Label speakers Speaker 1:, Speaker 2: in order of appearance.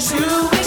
Speaker 1: you.